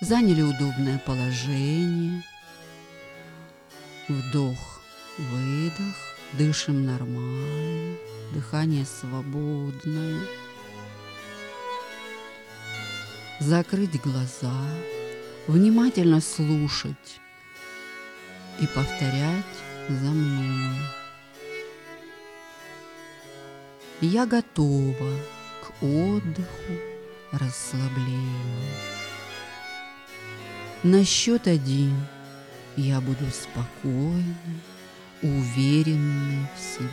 заняли удобное положение. Вдох, выдох, дышим нормально, дыхание свободное. Закрыть глаза, внимательно слушать и повторять за мной. Я готова к отдыху, расслаблению. На счет один я буду спокойной, уверенной в себе.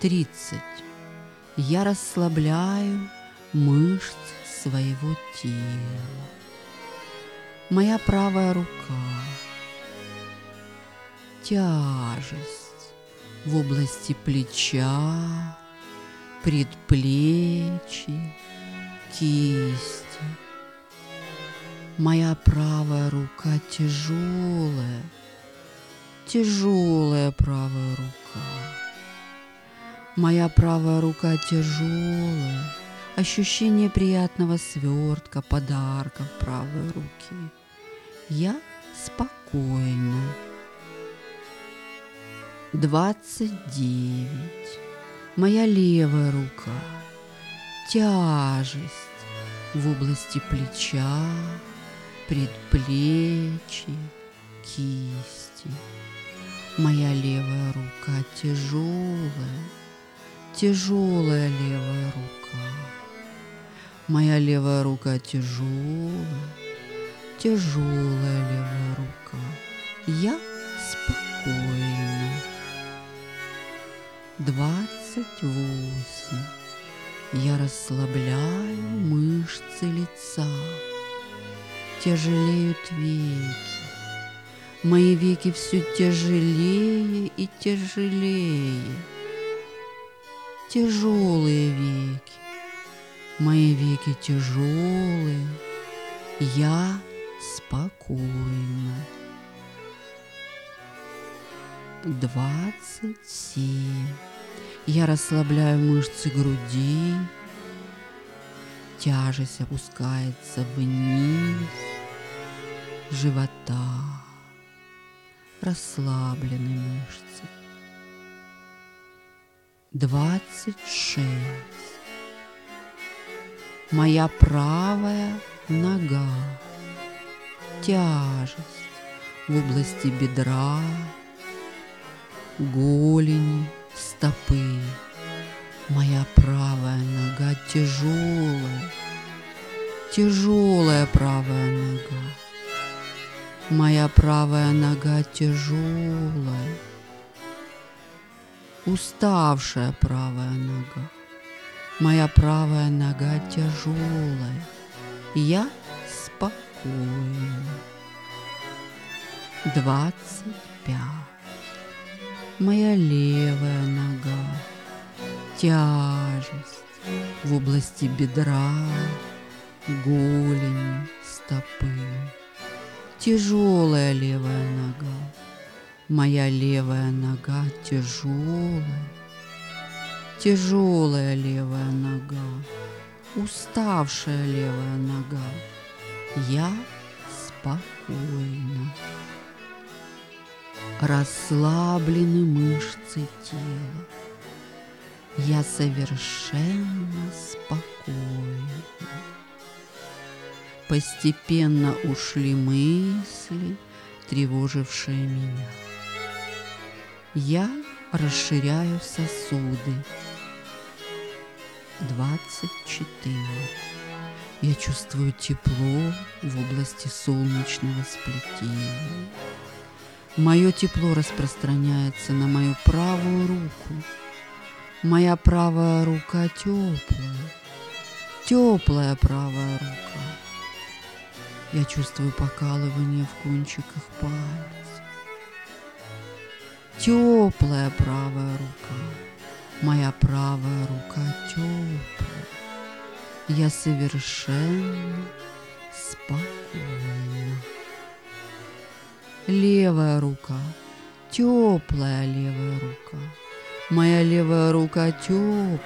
Тридцать. Я расслабляю мышцы своего тела. Моя правая рука. Тяжесть в области плеча, предплечья, кисти. Моя правая рука тяжелая, тяжелая правая рука. Моя правая рука тяжелая, ощущение приятного свертка, подарка в правой руке. Я спокойна. Двадцать девять. Моя левая рука. Тяжесть в области плеча, предплечья, кисти. Моя левая рука тяжелая, тяжелая левая рука. Моя левая рука тяжелая, тяжелая левая рука. Я спокойна. Двадцать восемь. Я расслабляю мышцы лица тяжелеют веки. Мои веки все тяжелее и тяжелее. Тяжелые веки. Мои веки тяжелые. Я спокойна. Двадцать семь. Я расслабляю мышцы груди. Тяжесть опускается вниз живота, расслаблены мышцы. Двадцать шесть. Моя правая нога. Тяжесть в области бедра, голени, стопы. Моя правая нога тяжелая, тяжелая правая нога. Моя правая нога тяжелая, уставшая правая нога. Моя правая нога тяжелая, я спокойна. Двадцать пять. Моя левая нога. Тяжесть в области бедра, голени, стопы тяжелая левая нога. Моя левая нога тяжелая, тяжелая левая нога, уставшая левая нога. Я спокойна. Расслаблены мышцы тела. Я совершенно спокойна. Постепенно ушли мысли, тревожившие меня. Я расширяю сосуды. 24. Я чувствую тепло в области солнечного сплетения. Мое тепло распространяется на мою правую руку. Моя правая рука теплая, теплая правая рука. Я чувствую покалывание в кончиках пальцев. Теплая правая рука. Моя правая рука теплая. Я совершенно спокойна. Левая рука. Теплая левая рука. Моя левая рука теплая.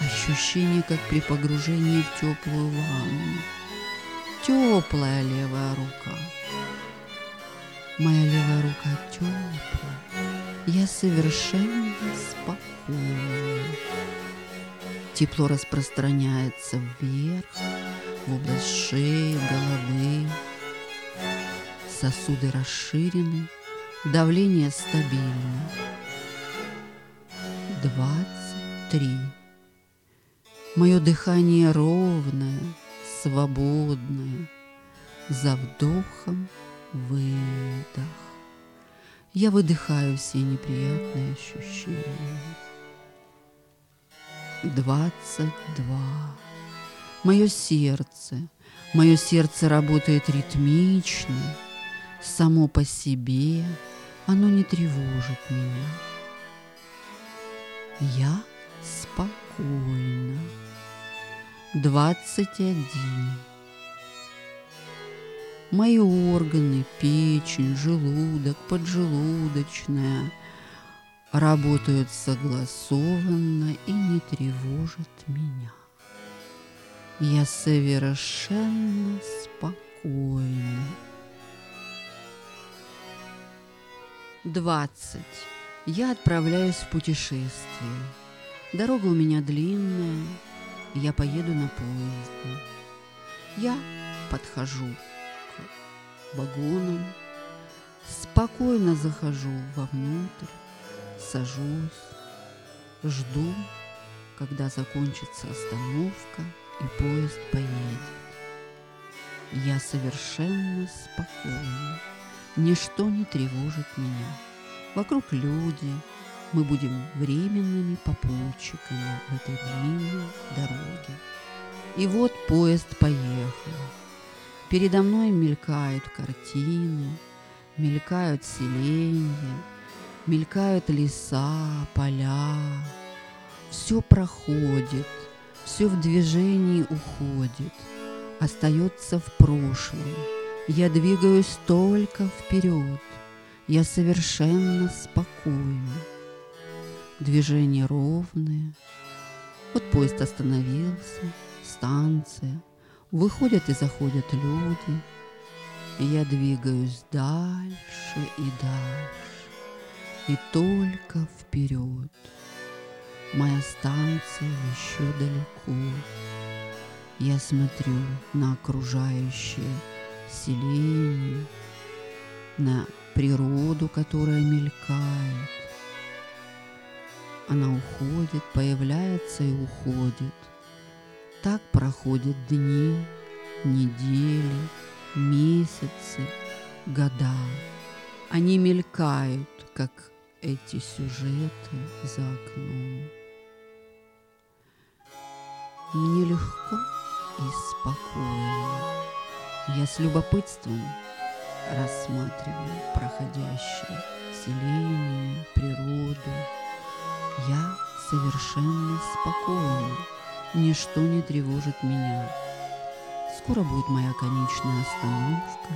Ощущение, как при погружении в теплую ванну. Теплая левая рука. Моя левая рука теплая. Я совершенно спокойна. Тепло распространяется вверх, в область шеи, головы. Сосуды расширены, давление стабильно. Двадцать три. Мое дыхание ровное, свободное. За вдохом выдох. Я выдыхаю все неприятные ощущения. Двадцать два. Мое сердце, мое сердце работает ритмично, само по себе, оно не тревожит меня. Я спокойна. Двадцать один. Мои органы, печень, желудок, поджелудочная работают согласованно и не тревожат меня. Я совершенно спокойна. Двадцать. Я отправляюсь в путешествие. Дорога у меня длинная, я поеду на поезде. Я подхожу к вагонам, спокойно захожу вовнутрь, сажусь, жду, когда закончится остановка и поезд поедет. Я совершенно спокойна, ничто не тревожит меня. Вокруг люди, мы будем временными попутчиками в этой длинной дороге. И вот поезд поехал. Передо мной мелькают картины, мелькают селения, мелькают леса, поля. Все проходит, все в движении уходит, остается в прошлом. Я двигаюсь только вперед, я совершенно спокойна. Движение ровное. Вот поезд остановился, станция. Выходят и заходят люди. Я двигаюсь дальше и дальше. И только вперед. Моя станция еще далеко. Я смотрю на окружающее селение, на природу, которая мелькает. Она уходит, появляется и уходит. Так проходят дни, недели, месяцы, года. Они мелькают, как эти сюжеты за окном. Мне легко и спокойно. Я с любопытством рассматриваю проходящее селение, природу. Я совершенно спокойна, ничто не тревожит меня. Скоро будет моя конечная остановка,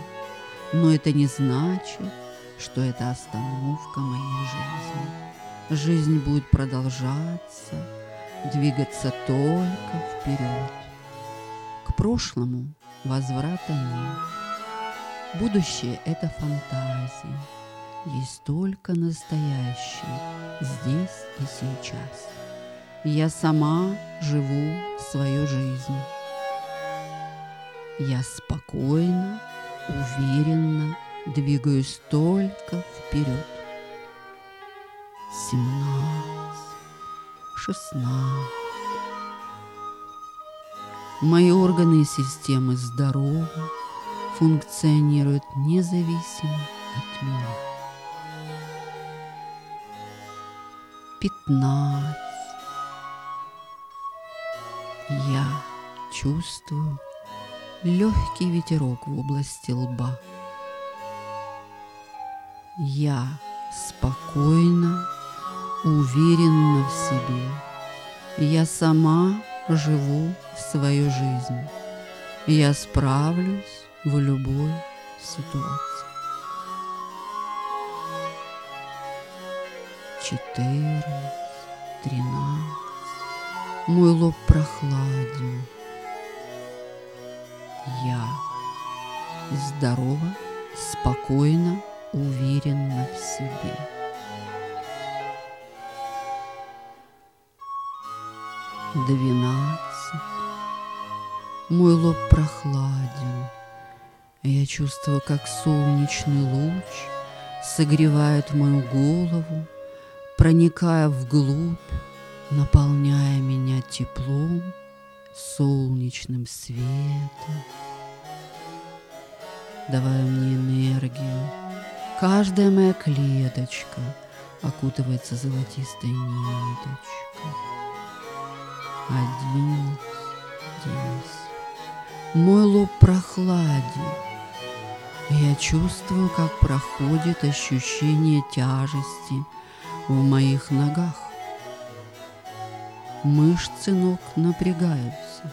но это не значит, что это остановка моей жизни. Жизнь будет продолжаться, двигаться только вперед. К прошлому возврата нет. Будущее – это фантазия. Есть только настоящее, здесь и сейчас. Я сама живу свою жизнь. Я спокойно, уверенно двигаюсь только вперед. Семнадцать, шестнадцать. Мои органы и системы здоровы, функционируют независимо от меня. Пятнадцать. Я чувствую легкий ветерок в области лба. Я спокойно, уверенно в себе. Я сама живу свою жизнь. Я справлюсь в любой ситуации. Четырнадцать, тринадцать. Мой лоб прохладен. Я здорово, спокойно, уверенно в себе. Двенадцать. Мой лоб прохладен. Я чувствую, как солнечный луч согревает мою голову, проникая вглубь, наполняя меня теплом, солнечным светом. Давая мне энергию, каждая моя клеточка окутывается золотистой ниточкой. Один, десять. Мой лоб прохладен. Я чувствую, как проходит ощущение тяжести в моих ногах. Мышцы ног напрягаются.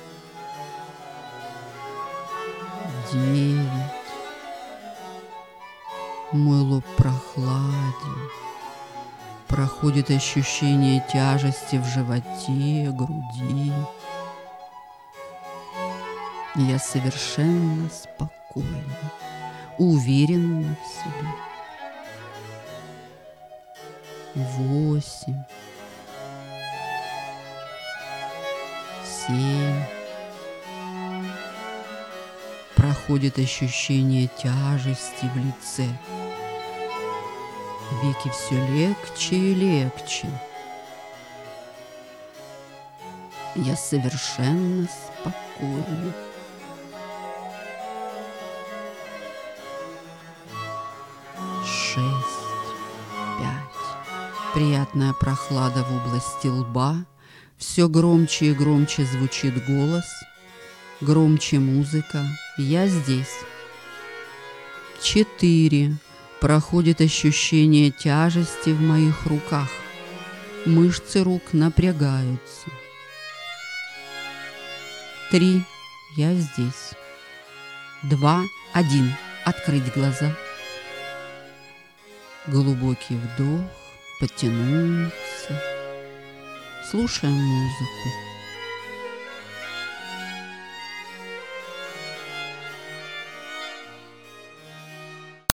Девять. Мой лоб прохладен. Проходит ощущение тяжести в животе, груди. Я совершенно спокойна, уверена в себе. Восемь. Семь. Проходит ощущение тяжести в лице. Веки все легче и легче. Я совершенно спокойна. Шесть, пять. Приятная прохлада в области лба. Все громче и громче звучит голос. Громче музыка. Я здесь. Четыре. Проходит ощущение тяжести в моих руках. Мышцы рук напрягаются. Три. Я здесь. Два. Один. Открыть глаза. Глубокий вдох. Потянуться. Слушаем музыку.